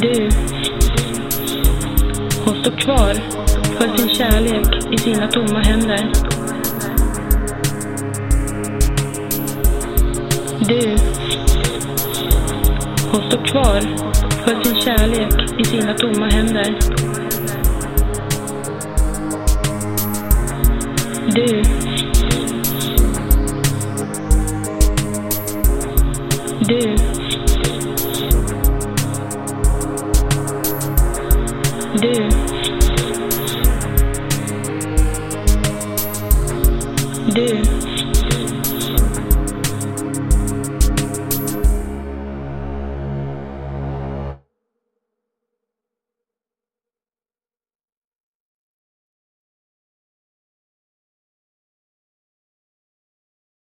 Du hon står kvar, för sin kärlek i sina tomma händer. Du hon står kvar, för sin kärlek i sina tomma händer. Du Du deux, deux.